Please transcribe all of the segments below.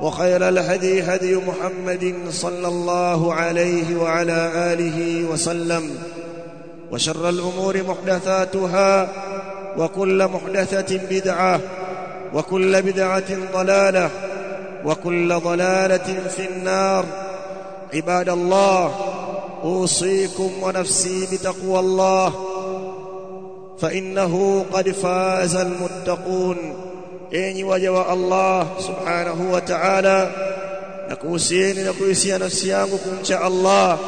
وخير الهدي هدي محمد صلى الله عليه وعلى آله وسلم وشر الأمور محدثاتها وكل محدثة بدعة وكل بدعة ضلالة وكل ضلالة في النار. عباد الله أوصيكم ونفسي بتقوى الله فإنه قد فاز المتقون. Enyi waja wa Allah subhanahu wa ta'ala na kuhusieni na kuhusia nafsi yangu kumcha Allah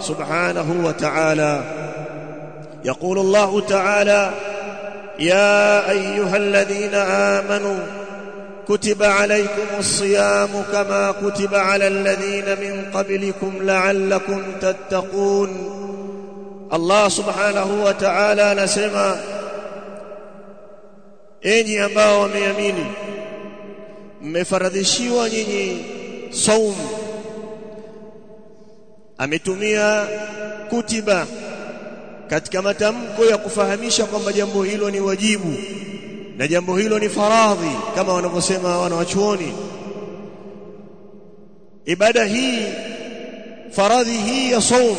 subhanahu wa ta'ala يقول الله تعالى يا أيها الذين آمنوا كتب عليكم الصيام كما كتب على الذين من قبلكم لعلكم تتقون. الله سبحانه وتعالى نسمع enyi ambao wameamini mmefaradhishiwa nyinyi saum ametumia kutiba katika matamko ya kufahamisha kwamba jambo hilo ni wajibu na jambo hilo ni faradhi kama wanavyosema wanawachuoni. Ibada hii faradhi hii ya saum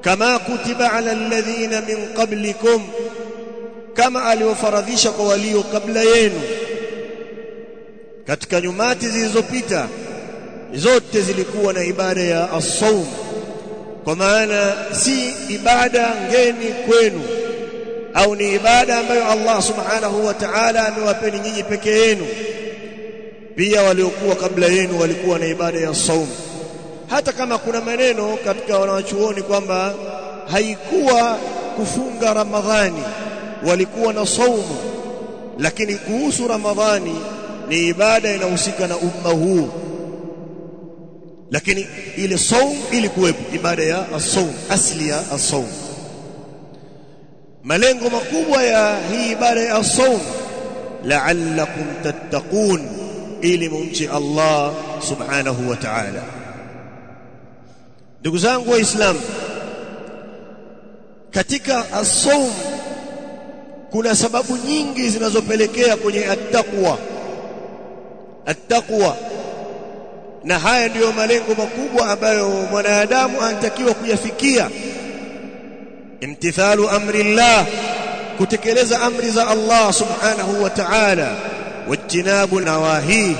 kama kutiba ala alladhina min qablikum kama aliofaradhisha kwa walio kabla yenu. Katika nyumati zilizopita zote zilikuwa na ibada ya as-saum kwa maana si ibada ngeni kwenu au ni ibada ambayo Allah subhanahu wa ta'ala amewapeni nyinyi peke yenu. Pia waliokuwa kabla yenu walikuwa na ibada ya saum hata kama kuna maneno katika wanawachuoni kwamba haikuwa kufunga ramadhani walikuwa na saumu lakini kuhusu ramadhani ni ibada inahusika na umma huu. Lakini ile saum ilikuwepo ibada ya as-saum asli ya as-saum. Malengo makubwa ya hii ibada ya as-saum la'allakum tattaqun ili mumche Allah subhanahu wa ta'ala. Ndugu zangu waislamu katika as-saum kuna sababu nyingi zinazopelekea kwenye attaqwa. Attaqwa. Na haya ndiyo malengo makubwa ambayo mwanadamu anatakiwa kuyafikia. Imtithalu amri Allah kutekeleza amri za Allah subhanahu wa ta'ala. Wajtinabu nawahi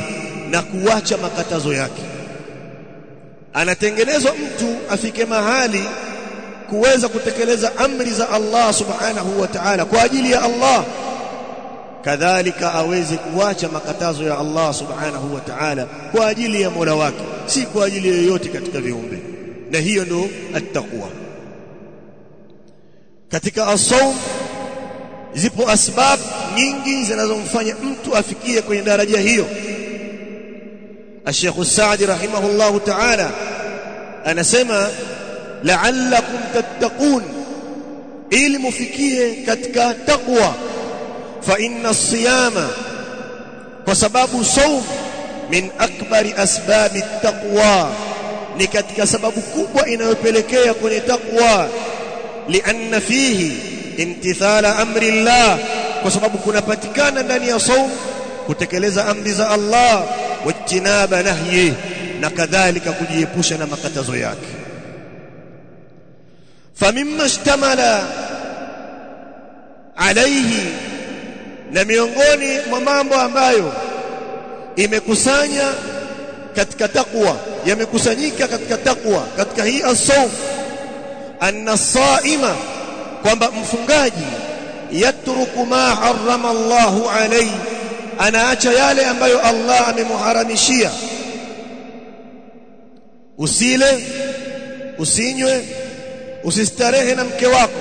na kuwacha makatazo yake. Anatengenezwa mtu afike mahali kuweza kutekeleza amri za Allah subhanahu wa ta'ala kwa ajili ya Allah kadhalika aweze kuacha makatazo ya Allah subhanahu wa ta'ala kwa ajili ya Mola wake si kwa ajili yoyote katika viumbe. Na hiyo ndo attaqwa. Katika as-sawm zipo asbab nyingi zinazomfanya mtu afikie kwenye daraja hiyo. Sheikh sadi rahimahullahu ta'ala anasema la'allakum tattaqun. Ili mufikie katika taqwa. Fa inna as-siyama kwa sababu saum min akbari asbabi taqwa. Ni katika sababu kubwa inayopelekea kwenye taqwa. Lianna fihi imtithala amri Allah. Kwa sababu kunapatikana ndani ya saum kutekeleza amri za Allah. Wajtinaba nahyi. Na kadhalika kujiepusha na makatazo yake famimma ishtamala alaihi na miongoni mwa mambo ambayo imekusanya katika takwa yamekusanyika katika takwa katika hii as-sawm anna saima kwamba mfungaji yatruku ma harrama Allahu alayhi anaacha yale ambayo Allah amemuharamishia usile usinywe usistarehe na mke wako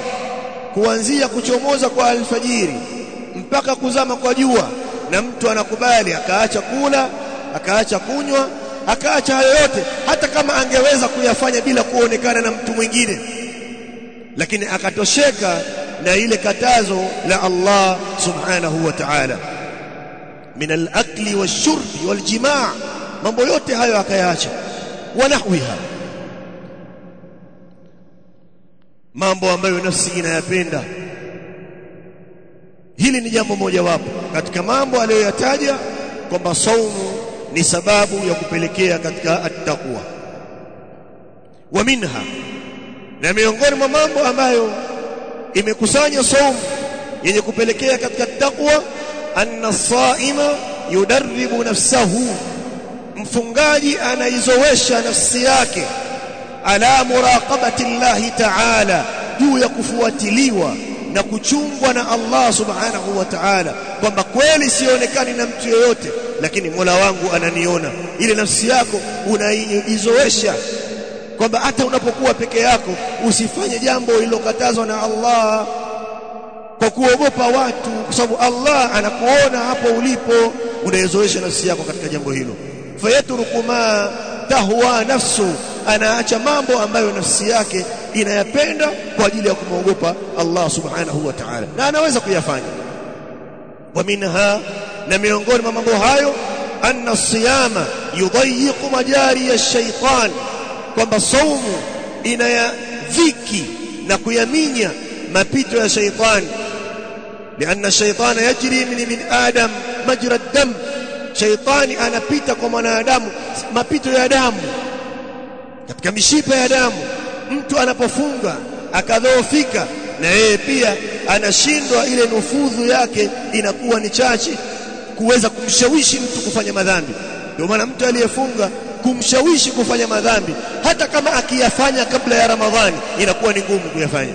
kuanzia kuchomoza kwa alfajiri mpaka kuzama kwa jua na mtu anakubali akaacha kula akaacha kunywa akaacha hayo yote hata kama angeweza kuyafanya bila kuonekana na mtu mwingine. Lakini akatosheka na ile katazo la Allah subhanahu wa ta'ala. Min al-akli wash-shurbi wal-jimaa. Mambo yote hayo akayaacha. Wanahwiha mambo ambayo nafsi inayapenda. Hili ni jambo mojawapo. Katika mambo aliyoyataja kwamba saumu ni sababu ya kupelekea katika at-taqwa. Wa minha na miongoni mwa mambo ambayo imekusanya saumu yenye kupelekea katika taqwa anna saima yudarribu nafsahu. Mfungaji anaizowesha nafsi yake ala muraqabati llahi ta'ala juu ya kufuatiliwa na kuchungwa na Allah subhanahu wa ta'ala kwamba kweli sionekani na mtu yeyote lakini Mola wangu ananiona. Ile nafsi yako unaizoesha kwamba hata unapokuwa peke yako usifanye jambo lililokatazwa na Allah. Kwa kuogopa watu kwa sababu Allah anakuona hapo ulipo unaizoesha nafsi yako katika jambo hilo. Fayatruku ma tahwa nafsu anaacha mambo ambayo nafsi yake inayapenda kwa ajili ya kumwogopa Allah subhanahu wa ta'ala na anaweza kuyafanya wa minha na miongoni mwa mambo hayo anna siyama yudayyiqu majari ash-shaytan kwamba saumu inayadhiki na kuyaminya mapito ya shaytan لأن الشيطان يجري من من آدم مجرى الدم شيطاني anapita kwa mwanadamu mapito ya damu katika mishipa ya damu mtu anapofunga akadhoofika na yeye pia anashindwa ile nufudhu yake inakuwa ni chache kuweza kumshawishi mtu kufanya madhambi. Ndio maana mtu aliyefunga kumshawishi kufanya madhambi hata kama akiyafanya kabla ya Ramadhani inakuwa ni ngumu kuyafanya.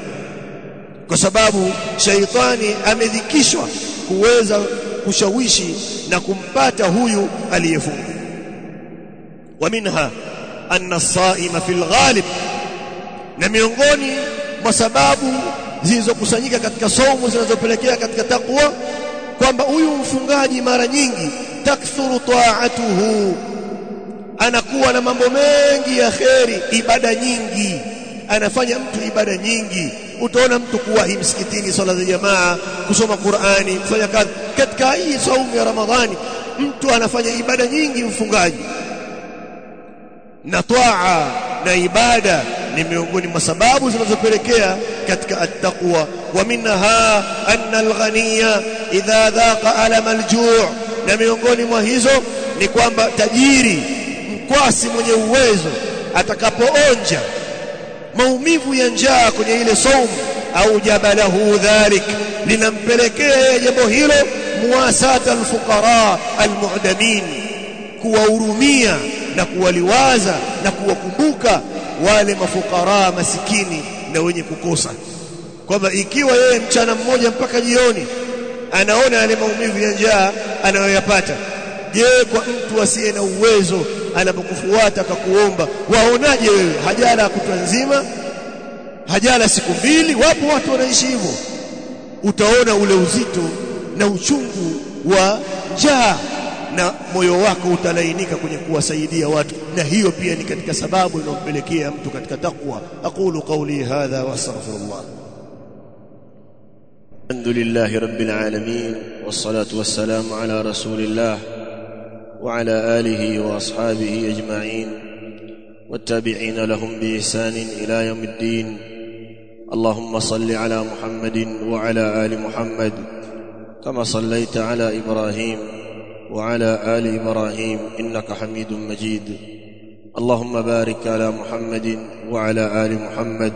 Kwa sababu shaitani amedhikishwa kuweza kushawishi na kumpata huyu aliyefunga. Wa minha anna as-saima fil ghalib. Na miongoni mwa sababu zilizokusanyika katika somo zinazopelekea katika takwa kwamba huyu mfungaji mara nyingi takthuru ta'atuhu anakuwa na mambo mengi ya kheri ibada nyingi. Anafanya mtu ibada nyingi. Utaona mtu kuwahi msikitini swala za jamaa kusoma Qur'ani kufanya kazi. Katika hii saumu ya Ramadhani mtu anafanya ibada nyingi mfungaji na twaa na ibada ni miongoni mwa sababu zinazopelekea katika attaqwa. Wa minha anna alghaniya idha dhaqa alama aljuu na miongoni mwa hizo ni kwamba tajiri mkwasi mwenye uwezo atakapoonja maumivu ya njaa kwenye ile saumu au jabalahu dhalik linampelekea jambo hilo muwasata alfuqara almu'damin kuwahurumia na kuwaliwaza na kuwakumbuka wale mafukara masikini na wenye kukosa. Kwamba ikiwa yeye mchana mmoja mpaka jioni anaona yale maumivu ya njaa anayoyapata je kwa mtu asiye na uwezo anapokufuata akakuomba waonaje wewe? Hajala kutwa nzima? Hajala siku mbili? Wapo watu wanaishi hivyo. Utaona ule uzito na uchungu wa njaa na moyo wako utalainika kwenye kuwasaidia watu. Na hiyo pia ni katika sababu inayompelekea mtu katika takwa aqulu qawli hadha wa astaghfirullah. الحمد لله رب العالمين والصلاة والسلام على رسول الله وعلى آله وأصحابه أجمعين والتابعين لهم بإحسان إلى يوم الدين اللهم صل على محمد وعلى ال محمد كما صليت على إبراهيم وعلى آل إبراهيم إنك حميد مجيد. اللهم بارك على محمد وعلى آل محمد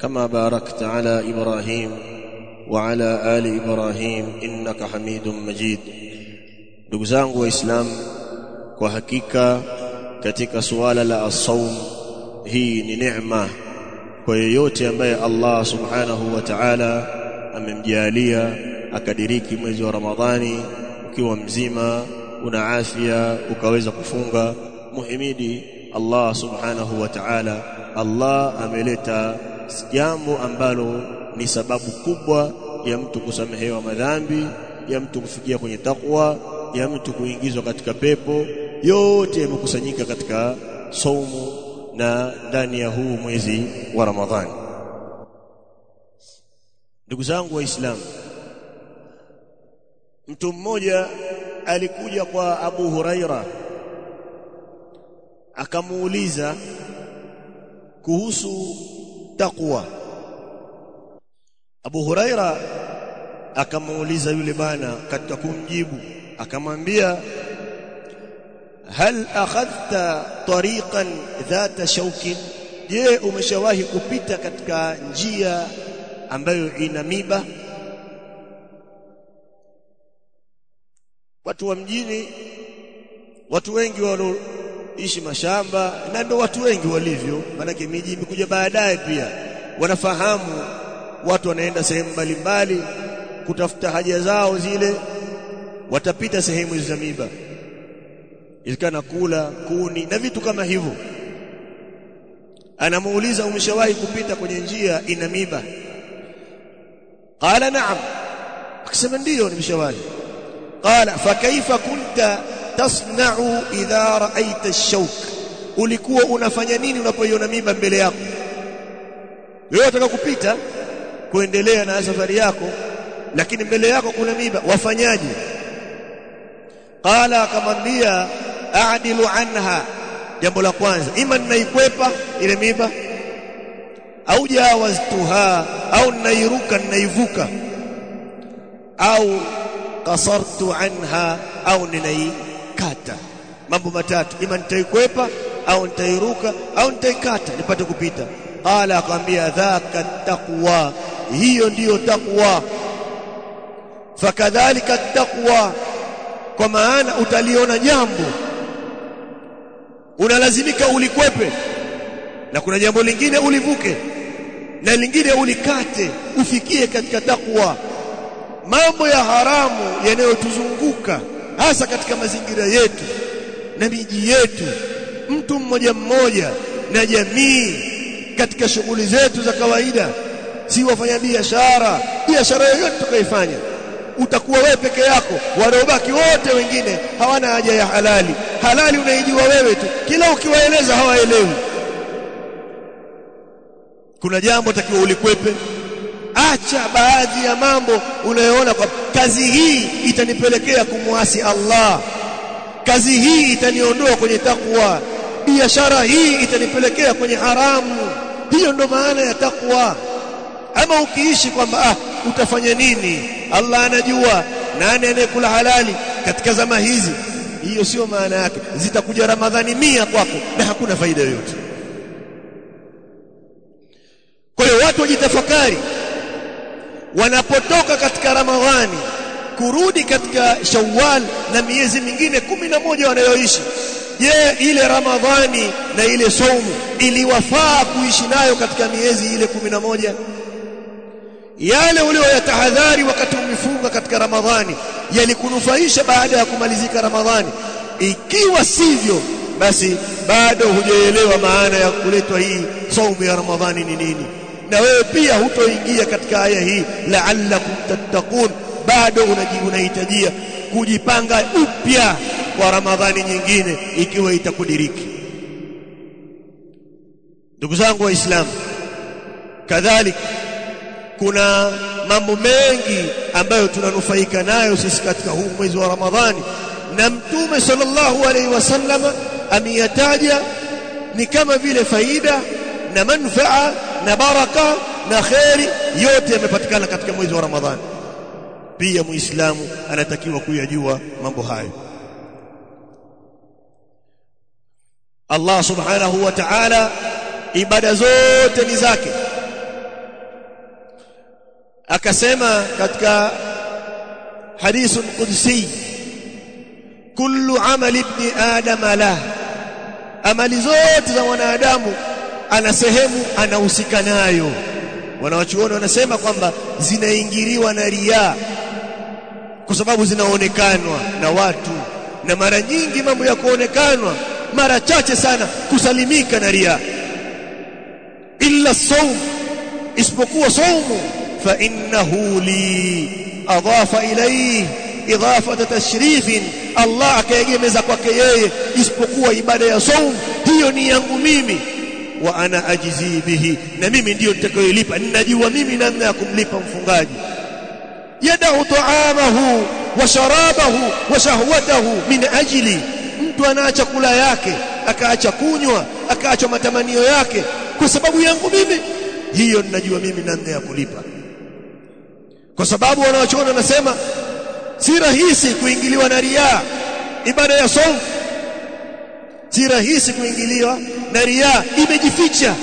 كما باركت على إبراهيم وعلى آل إبراهيم إنك حميد مجيد. دقزان وإسلام وحقيقة كتك سوال لا الصوم هي نعمة ويوتي أمي الله سبحانه وتعالى أمم جاليا أكاديريكي ميزو رمضاني ukiwa mzima una afya ukaweza kufunga muhimidi Allah subhanahu wa ta'ala. Allah ameleta jambo ambalo ni sababu kubwa ya mtu kusamehewa madhambi ya mtu kufikia kwenye takwa ya mtu kuingizwa katika pepo. Yote yamekusanyika katika saumu na ndani ya huu mwezi wa Ramadhani. Ndugu zangu waislamu mtu mmoja alikuja kwa Abu Huraira akamuuliza kuhusu takwa Abu Huraira akamuuliza yule bana katika kumjibu akamwambia hal akhadhta tariqan dhata shaukin je umeshawahi kupita katika njia ambayo ina miba watu wa mjini watu wengi wanaoishi mashamba na ndio watu wengi walivyo. Maanake miji imekuja baadaye pia. Wanafahamu watu wanaenda sehemu mbalimbali kutafuta haja zao zile watapita sehemu za miba ilikana kula kuni na vitu kama hivyo. Anamuuliza umeshawahi kupita kwenye njia ina miba qala na'am. Akisema ndiyo nimeshawahi qala فكيف كنت تصنع idha ra'aita ash-shawk ulikuwa unafanya nini unapoiona miba mbele yako? Wewe unataka kupita kuendelea na safari yako lakini mbele yako kuna miba wafanyaje? Qala akamwambia a'dilu anha. Jambo la kwanza ima ninaikwepa ile miba au jawaztuha au nairuka ninaivuka? Au qasartu anha au ninaikata. Mambo matatu. Ima nitaikwepa au nitairuka au nitaikata nipate kupita. Qala akamwambia dhaka taqwa. Hiyo ndiyo taqwa. Fakadhalika taqwa. Kwa maana utaliona jambo. Unalazimika ulikwepe. Na kuna jambo lingine ulivuke. Na lingine ulikate. Ufikie katika takwa mambo ya haramu yanayotuzunguka hasa katika mazingira yetu na miji yetu mtu mmoja mmoja na jamii katika shughuli zetu za kawaida si wafanya biashara biashara yoyote tukaifanya utakuwa wewe peke yako. Wanaobaki wote wengine hawana haja ya halali. Halali unaijua wewe tu kila ukiwaeleza hawaelewi. Kuna jambo takiwa ulikwepe acha baadhi ya mambo unayoona kwa kazi hii itanipelekea kumwasi Allah. Kazi hii itaniondoa kwenye takwa biashara hii itanipelekea kwenye haramu hiyo ndo maana ya takwa ama ukiishi kwamba ah utafanya nini? Allah anajua nani anayekula halali katika zama hizi. Hiyo sio maana yake. Zitakuja ramadhani mia kwako na hakuna faida yoyote. Kwa hiyo watu wajitafakari wanapotoka katika ramadhani kurudi katika shawwal na miezi mingine kumi na moja wanayoishi je ile ramadhani na ile saumu iliwafaa kuishi nayo katika miezi ile kumi na moja? Yale uliyoyatahadhari wakati umefunga katika ramadhani yalikunufaisha baada ya kumalizika ramadhani. Ikiwa sivyo basi bado hujaelewa maana ya kuletwa hii saumu ya ramadhani ni nini na wewe pia hutoingia katika aya hii la'allakum tattaqun. Bado unahitajia kujipanga upya kwa ramadhani nyingine ikiwa itakudiriki. Ndugu zangu waislamu kadhalika kuna mambo mengi ambayo tunanufaika nayo sisi katika huu mwezi wa Ramadhani. Na mtume sallallahu alaihi wasallam ameyataja ni kama vile faida na manfaa na baraka na kheri yote yamepatikana katika mwezi wa Ramadhani. Pia muislamu anatakiwa kuyajua mambo hayo. Allah subhanahu wa ta'ala ibada zote ni zake. Akasema katika hadithun qudsi kullu amali ibn adama la amali zote za wanadamu ana sehemu anahusika nayo. Wanawachuoni wanasema kwamba zinaingiriwa na riaa kwa sababu zinaonekanwa na watu. Na mara nyingi mambo ya kuonekanwa mara chache sana kusalimika na riaa illa saum isipokuwa saumu fa innahu li adafa ilayhi idhafata tashrifin. Allah akaegemeza kwake yeye isipokuwa ibada ya saum hiyo ni yangu mimi wa ana ajizi bihi. Na mimi ndiyo nitakayolipa. Ninajua mimi namna ya kumlipa mfungaji. Yadau taamahu wa sharabahu wa shahwatahu min ajli. Mtu anaacha kula yake akaacha kunywa akaacha matamanio yake kwa sababu yangu mimi. Hiyo ninajua mimi namna ya kulipa. Kwa sababu wanawachoona nasema si rahisi kuingiliwa na riaa. Ibada ya saum si rahisi kuingiliwa na ria imejificha.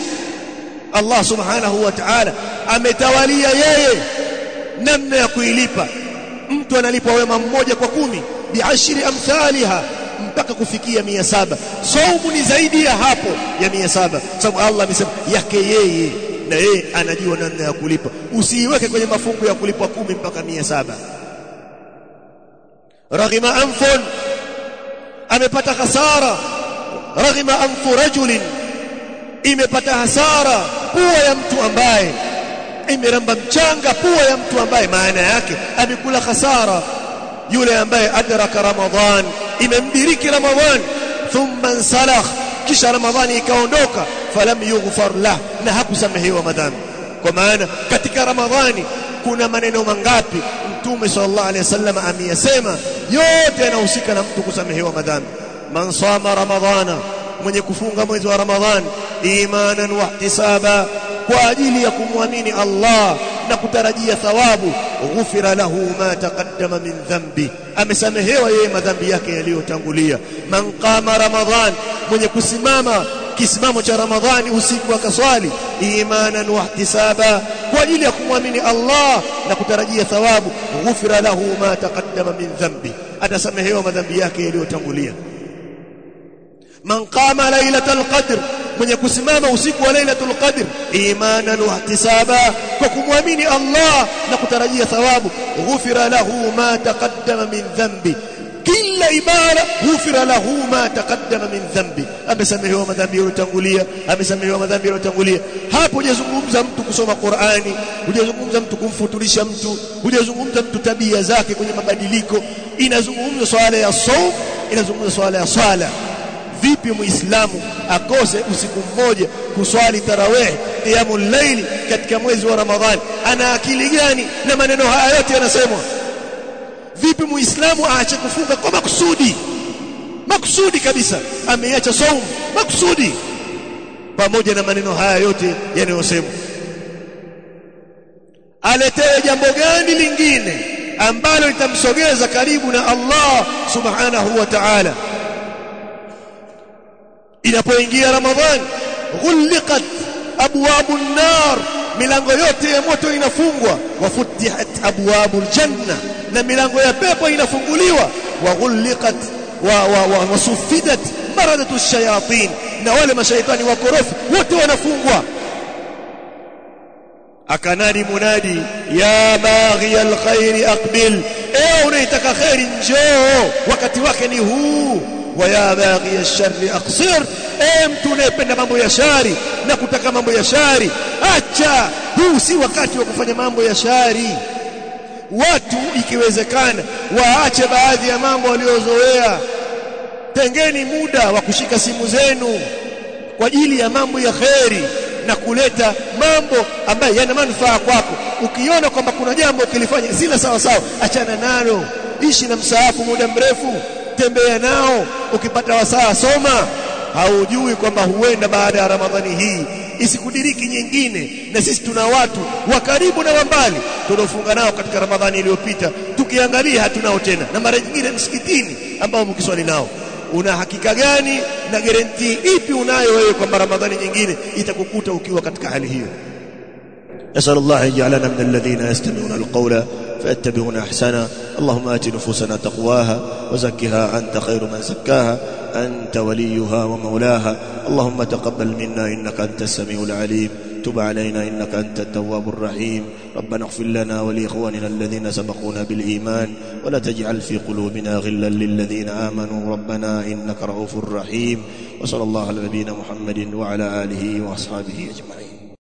Allah subhanahu wa ta'ala ametawalia yeye namna ya kuilipa. Mtu analipwa wema mmoja kwa kumi biashri amthaliha mpaka kufikia mia saba. Saumu ni zaidi ya hapo ya mia saba. Sababu Allah amesema yake yeye na yeye anajua namna ya kulipa. Usiiweke kwenye mafungu ya kulipwa kumi mpaka mia saba. Raghima anfun amepata hasara raghima anfu rajulin imepata hasara pua ya mtu ambaye imeramba mchanga pua ya mtu ambaye maana yake amekula hasara yule ambaye adraka ramadhan imemdiriki ramadhan thumma salakh kisha ramadhani ikaondoka falam yughfar lah na hakusamehewa madhambi. Kwa maana katika ramadhani kuna maneno mangapi? Mtume sallallahu alaihi wasallam ameyasema yote yanahusika na mtu kusamehewa madhambi. Man sama ramadhana mwenye kufunga mwezi wa Ramadhan imanan wa ihtisaba kwa ajili ya kumwamini Allah na kutarajia thawabu ghufira lahu ma taqaddama min dhambi amesamehewa yeye madhambi yake yaliyotangulia. Man qama ramadhan mwenye kusimama kisimamo cha ramadhani usiku akaswali imanan wa ihtisaba kwa ajili ya kumwamini Allah na kutarajia thawabu ghufira lahu ma taqaddama min dhambi atasamehewa madhambi yake yaliyotangulia man qama lailatul qadr mwenye kusimama usiku wa lailatul qadr imanan wa ihtisaba kwa kumwamini Allah na kutarajia thawabu ghufira lahu ma taqaddama min dhanbi. Kila ibada ghufira lahu ma taqaddama min dhanbi. Amesamehewa madhambi yaliyotangulia amesamehewa madhambi yaliyotangulia. Hapo hujazungumza mtu kusoma Qur'ani hujazungumza mtu kumfutulisha mtu hujazungumza mtu tabia zake kwenye mabadiliko. Inazungumza swala ya saum inazungumza swala ya swala vipi muislamu akose usiku mmoja kuswali tarawih qiyamul layl katika mwezi wa ramadhani? Ana akili gani na maneno haya yote yanasemwa? Vipi muislamu aache kufunga kwa makusudi? Makusudi kabisa. Ameacha saumu makusudi. Pamoja na maneno haya yote yanayosemwa. Aletewe jambo gani lingine ambalo litamsogeza karibu na Allah subhanahu wa ta'ala inapoingia ramadhani ghuliqat abwabu nar milango yote ya moto inafungwa. Wafutihat abwabu aljanna. Na milango ya pepo inafunguliwa. Wa ghuliqat wa, wa, wa wasufidat maradatu ash-shayatin na wale mashaitani wakorofi wote wanafungwa. Akanadi munadi ya baghi alkhair aqbil. Ewe unaitaka khairi njoo. Wakati wake ni huu wa ya baghi alsharri aqsir. Ewe mtu unayependa mambo ya shari na kutaka mambo ya shari. Acha huu si wakati wa kufanya mambo ya shari. Watu ikiwezekana waache baadhi ya mambo waliozoea. Tengeni muda wa kushika simu zenu kwa ajili ya mambo ya kheri na kuleta mambo ambayo yana manufaa kwako. Ukiona kwamba kuna jambo ukilifanya sila sawa sawa achana nalo. Ishi na msaafu muda mrefu tembea nao ukipata wasaa soma. Haujui kwamba huenda baada ya ramadhani hii. Isikudiriki nyingine na sisi tuna watu wa karibu na mbali tuliofunga nao katika Ramadhani iliyopita. Tukiangalia hatunao tena na mara nyingine msikitini ambao mkiswali nao. Una hakika gani na guarantee ipi unayo wewe kwamba Ramadhani nyingine itakukuta ukiwa katika hali hiyo نسأل الله يجعلنا من الذين يستمعون القول فيتبعون أحسنه. اللهم آت نفوسنا تقواها وزكها أنت خير من زكاها. أنت وليها ومولاها. اللهم تقبل منا إنك أنت السميع العليم. تب علينا إنك أنت التواب الرحيم. ربنا اغفر لنا ولإخواننا الذين سبقونا بالإيمان. ولا تجعل في قلوبنا غلا للذين آمنوا. ربنا إنك رؤوف رحيم. وصلى الله على نبينا محمد وعلى آله وأصحابه أجمعين.